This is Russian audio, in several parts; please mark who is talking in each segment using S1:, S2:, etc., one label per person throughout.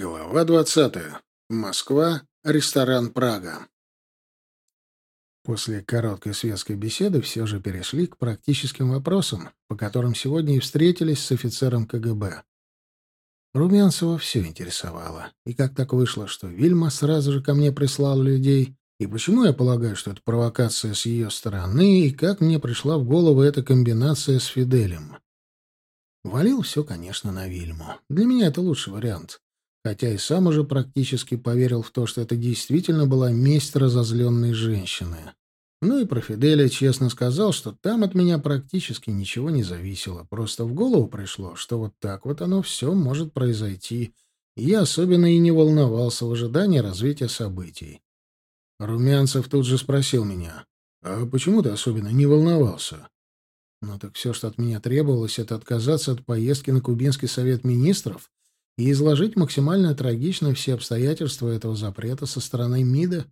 S1: Глава двадцатая. Москва. Ресторан «Прага». После короткой светской беседы все же перешли к практическим вопросам, по которым сегодня и встретились с офицером КГБ. Румянцева все интересовало. И как так вышло, что Вильма сразу же ко мне прислал людей, и почему я полагаю, что это провокация с ее стороны, и как мне пришла в голову эта комбинация с Фиделем. Валил все, конечно, на Вильму. Для меня это лучший вариант хотя и сам уже практически поверил в то, что это действительно была месть разозленной женщины. Ну и про Фиделя честно сказал, что там от меня практически ничего не зависело. Просто в голову пришло, что вот так вот оно все может произойти. И я особенно и не волновался в ожидании развития событий. Румянцев тут же спросил меня, «А почему ты особенно не волновался?» «Ну так все, что от меня требовалось, это отказаться от поездки на Кубинский совет министров и изложить максимально трагично все обстоятельства этого запрета со стороны МИДа.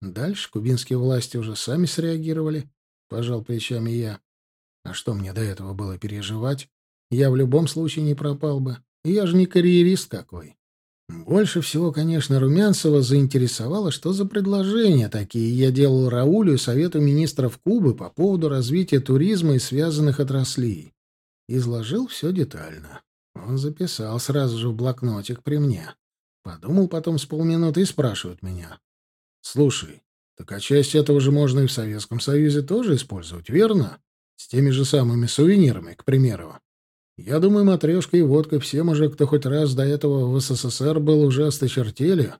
S1: Дальше кубинские власти уже сами среагировали, пожал плечами я. А что мне до этого было переживать? Я в любом случае не пропал бы. Я же не карьерист какой. Больше всего, конечно, Румянцева заинтересовало, что за предложения такие я делал Раулю и Совету министров Кубы по поводу развития туризма и связанных отраслей. Изложил все детально. Он записал сразу же в блокнотик при мне. Подумал потом с полминуты и спрашивает меня. «Слушай, так а часть этого же можно и в Советском Союзе тоже использовать, верно? С теми же самыми сувенирами, к примеру. Я думаю, матрешка и водка всем уже, кто хоть раз до этого в СССР был, уже осточертели.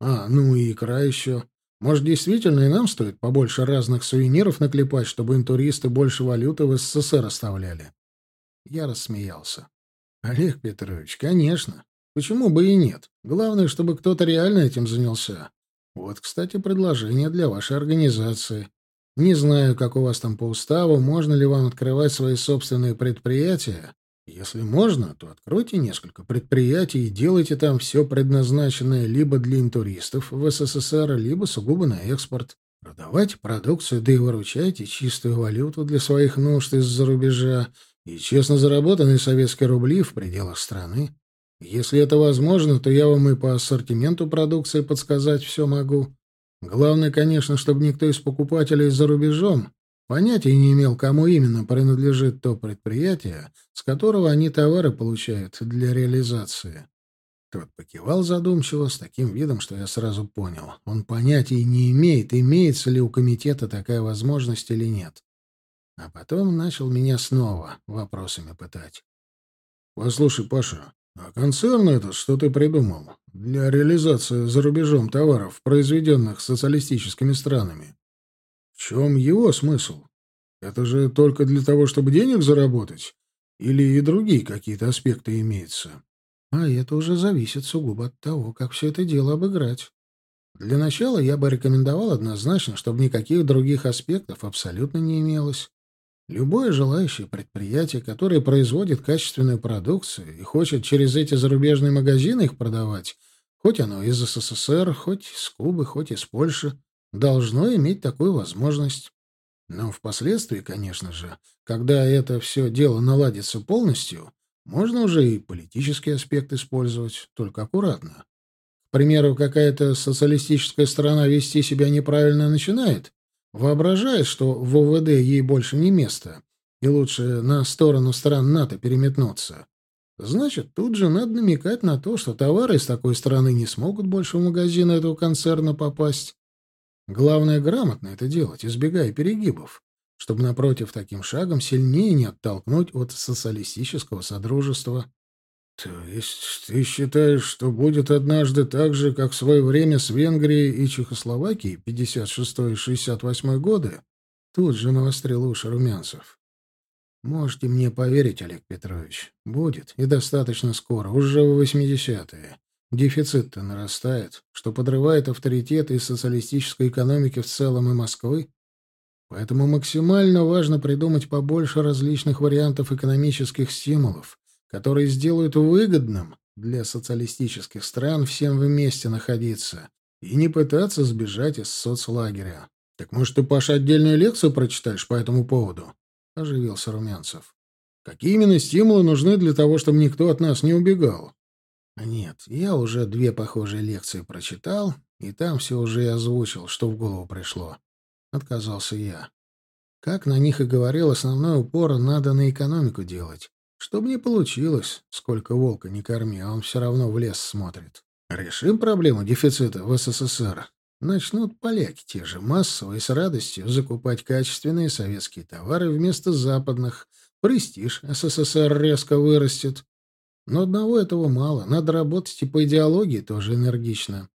S1: А, ну и икра еще. Может, действительно и нам стоит побольше разных сувениров наклепать, чтобы интуристы больше валюты в СССР оставляли?» Я рассмеялся. Олег Петрович, конечно. Почему бы и нет? Главное, чтобы кто-то реально этим занялся. Вот, кстати, предложение для вашей организации. Не знаю, как у вас там по уставу, можно ли вам открывать свои собственные предприятия. Если можно, то откройте несколько предприятий и делайте там все предназначенное либо для интуристов в СССР, либо сугубо на экспорт. Продавайте продукцию, да и выручайте чистую валюту для своих нужд из-за рубежа, и честно заработанные советские рубли в пределах страны. Если это возможно, то я вам и по ассортименту продукции подсказать все могу. Главное, конечно, чтобы никто из покупателей за рубежом понятия не имел, кому именно принадлежит то предприятие, с которого они товары получают для реализации. Тот покивал задумчиво, с таким видом, что я сразу понял. Он понятия не имеет, имеется ли у комитета такая возможность или нет. А потом начал меня снова вопросами пытать. «Послушай, Паша, а концерн этот, что ты придумал для реализации за рубежом товаров, произведенных социалистическими странами? В чем его смысл? Это же только для того, чтобы денег заработать? Или и другие какие-то аспекты имеются?» А это уже зависит сугубо от того, как все это дело обыграть. Для начала я бы рекомендовал однозначно, чтобы никаких других аспектов абсолютно не имелось. Любое желающее предприятие, которое производит качественную продукцию и хочет через эти зарубежные магазины их продавать, хоть оно из СССР, хоть из Кубы, хоть из Польши, должно иметь такую возможность. Но впоследствии, конечно же, когда это все дело наладится полностью, можно уже и политический аспект использовать, только аккуратно. К примеру, какая-то социалистическая страна вести себя неправильно начинает, Воображает, что в ОВД ей больше не место, и лучше на сторону стран НАТО переметнуться. Значит, тут же надо намекать на то, что товары из такой страны не смогут больше в магазин этого концерна попасть. Главное грамотно это делать, избегая перегибов, чтобы, напротив, таким шагом сильнее не оттолкнуть от социалистического содружества. То есть ты считаешь, что будет однажды так же, как в свое время с Венгрией и Чехословакией, 56 и 68 годы? Тут же навострил уши Румянцев. Можете мне поверить, Олег Петрович, будет, и достаточно скоро, уже в 80-е. Дефицит-то нарастает, что подрывает авторитет и социалистической экономики в целом и Москвы. Поэтому максимально важно придумать побольше различных вариантов экономических стимулов, которые сделают выгодным для социалистических стран всем вместе находиться и не пытаться сбежать из соцлагеря. Так может, ты, Паша, отдельную лекцию прочитаешь по этому поводу? — оживился Румянцев. Какие именно стимулы нужны для того, чтобы никто от нас не убегал? Нет, я уже две похожие лекции прочитал, и там все уже и озвучил, что в голову пришло. Отказался я. Как на них и говорил, основной упор надо на экономику делать. Чтобы не получилось, сколько волка не корми, а он все равно в лес смотрит. Решим проблему дефицита в СССР. Начнут поляки те же массово и с радостью закупать качественные советские товары вместо западных. Престиж СССР резко вырастет. Но одного этого мало. Надо работать и по идеологии тоже энергично.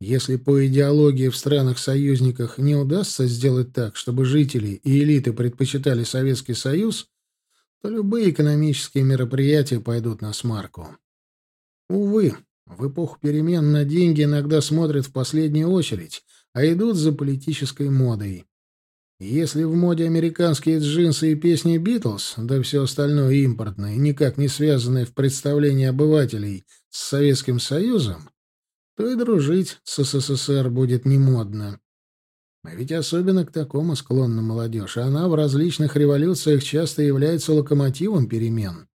S1: Если по идеологии в странах-союзниках не удастся сделать так, чтобы жители и элиты предпочитали Советский Союз, то любые экономические мероприятия пойдут на смарку. Увы, в эпоху перемен на деньги иногда смотрят в последнюю очередь, а идут за политической модой. Если в моде американские джинсы и песни «Битлз», да все остальное импортное, никак не связанное в представлении обывателей с Советским Союзом, то и дружить с СССР будет не модно. А ведь особенно к такому склонна молодежь, она в различных революциях часто является локомотивом перемен.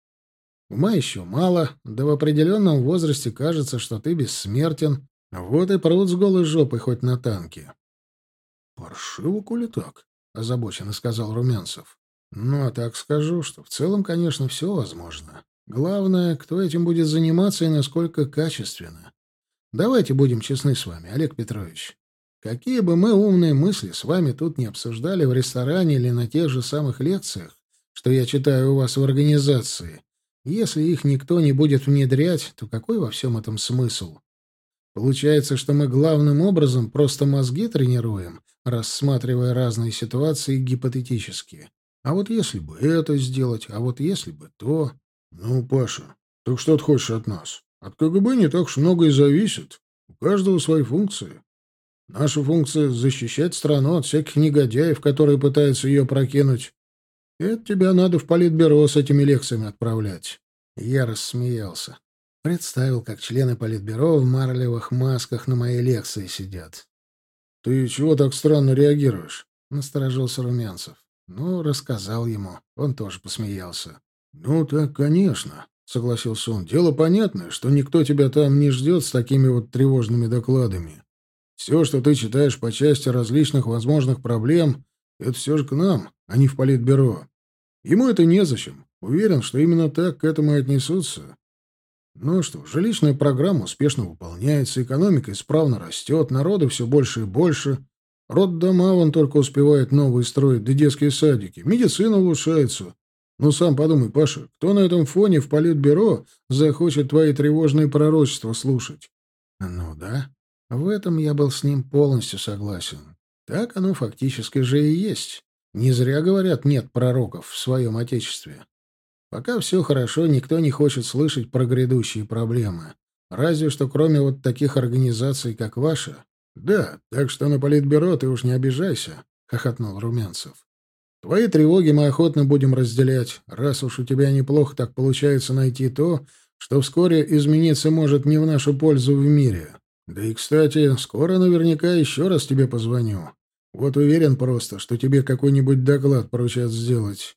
S1: Ума еще мало, да в определенном возрасте кажется, что ты бессмертен. Вот и прут с голой жопой хоть на танке. — Паршиво, коли так, — озабоченно сказал Румянцев. — Ну, а так скажу, что в целом, конечно, все возможно. Главное, кто этим будет заниматься и насколько качественно. Давайте будем честны с вами, Олег Петрович. Какие бы мы умные мысли с вами тут не обсуждали в ресторане или на тех же самых лекциях, что я читаю у вас в организации, если их никто не будет внедрять, то какой во всем этом смысл? Получается, что мы главным образом просто мозги тренируем, рассматривая разные ситуации гипотетически. А вот если бы это сделать, а вот если бы то... Ну, Паша, так что ты хочешь от нас? От КГБ не так уж много и зависит. У каждого свои функции. Наша функция — защищать страну от всяких негодяев, которые пытаются ее прокинуть. Это тебя надо в политбюро с этими лекциями отправлять. Я рассмеялся. Представил, как члены политбюро в марлевых масках на моей лекции сидят. «Ты чего так странно реагируешь?» — насторожился Румянцев. Ну, рассказал ему. Он тоже посмеялся. «Ну, так, конечно», — согласился он. «Дело понятное, что никто тебя там не ждет с такими вот тревожными докладами. Все, что ты читаешь по части различных возможных проблем, это все же к нам, а не в политбюро. Ему это незачем. Уверен, что именно так к этому и отнесутся. Ну что, жилищная программа успешно выполняется, экономика исправно растет, народу все больше и больше. Роддома вон только успевает новые строить, да детские садики. Медицина улучшается. Ну, сам подумай, Паша, кто на этом фоне в политбюро захочет твои тревожные пророчества слушать? Ну да, в этом я был с ним полностью согласен. Так оно фактически же и есть. Не зря говорят «нет пророков» в своем отечестве. Пока все хорошо, никто не хочет слышать про грядущие проблемы. Разве что кроме вот таких организаций, как ваша. Да, так что на политбюро ты уж не обижайся, — хохотнул Румянцев. Твои тревоги мы охотно будем разделять, раз уж у тебя неплохо так получается найти то, что вскоре измениться может не в нашу пользу в мире. Да и, кстати, скоро наверняка еще раз тебе позвоню. Вот уверен просто, что тебе какой-нибудь доклад поручат сделать.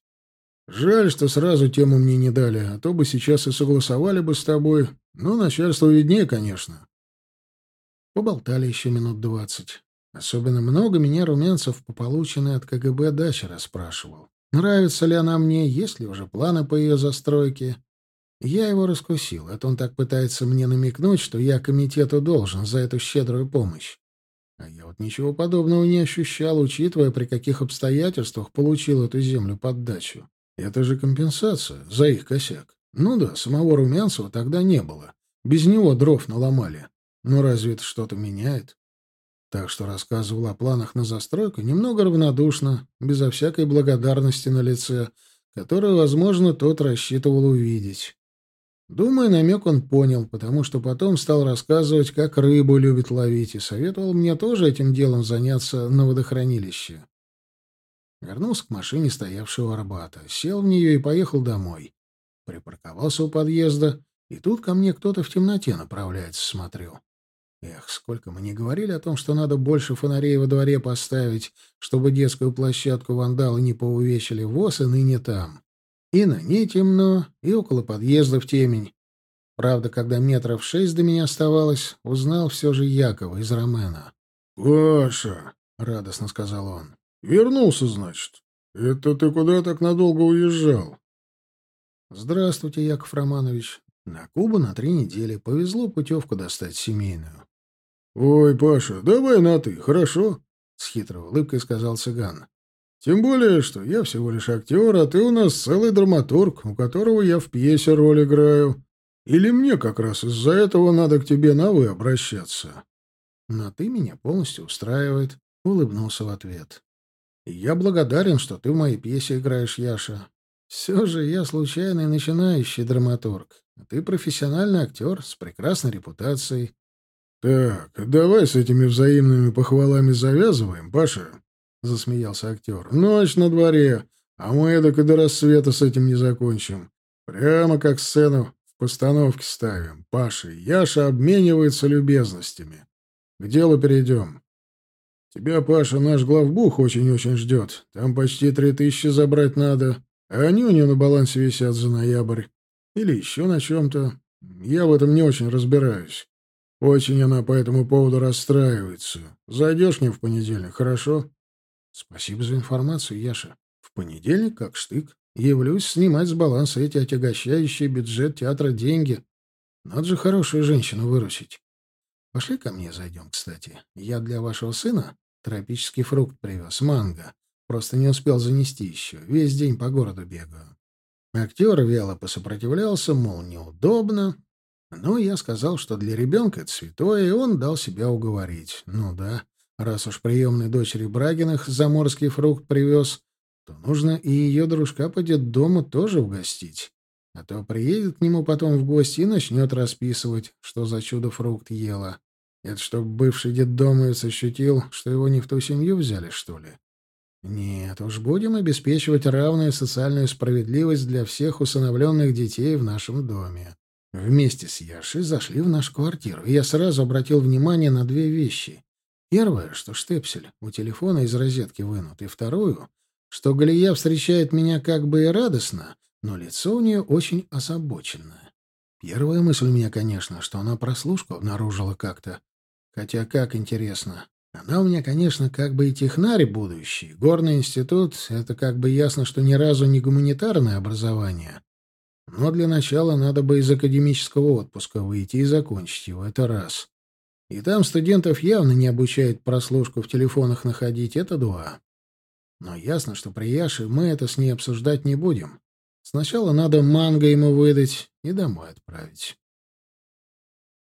S1: Жаль, что сразу тему мне не дали, а то бы сейчас и согласовали бы с тобой. Ну, начальство виднее, конечно. Поболтали еще минут двадцать. Особенно много меня Румянцев по полученной от КГБ даче расспрашивал. Нравится ли она мне, есть ли уже планы по ее застройке. Я его раскусил. Это он так пытается мне намекнуть, что я комитету должен за эту щедрую помощь. А я вот ничего подобного не ощущал, учитывая, при каких обстоятельствах получил эту землю под дачу. Это же компенсация за их косяк. Ну да, самого Румянцева тогда не было. Без него дров наломали. Но разве это что-то меняет? Так что рассказывал о планах на застройку немного равнодушно, безо всякой благодарности на лице, которую, возможно, тот рассчитывал увидеть. Думаю, намек он понял, потому что потом стал рассказывать, как рыбу любит ловить, и советовал мне тоже этим делом заняться на водохранилище. Вернулся к машине, стоявшей у Арбата, сел в нее и поехал домой. Припарковался у подъезда, и тут ко мне кто-то в темноте направляется, смотрю. Эх, сколько мы не говорили о том, что надо больше фонарей во дворе поставить, чтобы детскую площадку вандалы не поувечили, воз и ныне там. И на ней темно, и около подъезда в темень. Правда, когда метров шесть до меня оставалось, узнал все же Якова из Ромена.
S2: «Паша!» — радостно сказал он. «Вернулся, значит. Это ты куда так надолго уезжал?»
S1: «Здравствуйте, Яков Романович. На Кубу на три недели. Повезло путевку достать семейную».
S2: «Ой, Паша, давай на «ты», хорошо?»
S1: — с хитрой улыбкой сказал цыган.
S2: «Тем более, что я всего лишь актер, а ты у нас целый драматург, у которого я в пьесе роль играю. Или мне как раз из-за этого надо к тебе на «вы» обращаться?»
S1: «Но ты меня полностью устраивает», — улыбнулся в ответ. «И я благодарен, что ты в моей пьесе играешь, Яша. Все же я случайный начинающий драматург, а ты профессиональный актер с прекрасной репутацией».
S2: «Так, давай с этими взаимными похвалами завязываем, Паша», — засмеялся актер. «Ночь на дворе, а мы эдак и до рассвета с этим не закончим. Прямо как сцену Постановки ставим. Паша и Яша обмениваются любезностями. К делу перейдем. Тебя, Паша, наш главбух очень-очень ждет. Там почти три тысячи забрать надо, а они у нее на балансе висят за ноябрь. Или еще на чем-то. Я в этом не очень разбираюсь. Очень она по этому поводу расстраивается. Зайдешь мне в понедельник, хорошо?
S1: Спасибо за информацию, Яша. В понедельник как штык. Явлюсь снимать с баланса эти отягощающие бюджет театра деньги. Надо же хорошую женщину выручить. Пошли ко мне зайдем, кстати. Я для вашего сына тропический фрукт привез, манго. Просто не успел занести еще. Весь день по городу бегаю. Актер вяло посопротивлялся, мол, неудобно. Но я сказал, что для ребенка это святое, и он дал себя уговорить. Ну да, раз уж приемной дочери Брагиных заморский фрукт привез, то нужно и ее дружка по детдому тоже угостить. А то приедет к нему потом в гости и начнет расписывать, что за чудо-фрукт ела. Это чтоб бывший детдомовец ощутил, что его не в ту семью взяли, что ли? Нет, уж будем обеспечивать равную социальную справедливость для всех усыновленных детей в нашем доме. Вместе с Яшей зашли в нашу квартиру, и я сразу обратил внимание на две вещи. Первое, что штепсель у телефона из розетки вынут, и вторую, что Галия встречает меня как бы и радостно, но лицо у нее очень озабоченное. Первая мысль у меня, конечно, что она прослушку обнаружила как-то. Хотя как интересно. Она у меня, конечно, как бы и технарь будущий. Горный институт — это как бы ясно, что ни разу не гуманитарное образование. Но для начала надо бы из академического отпуска выйти и закончить его. Это раз. И там студентов явно не обучают прослушку в телефонах находить. Это два. Но ясно, что при Яше мы это с ней обсуждать не будем. Сначала надо манго ему выдать и домой отправить.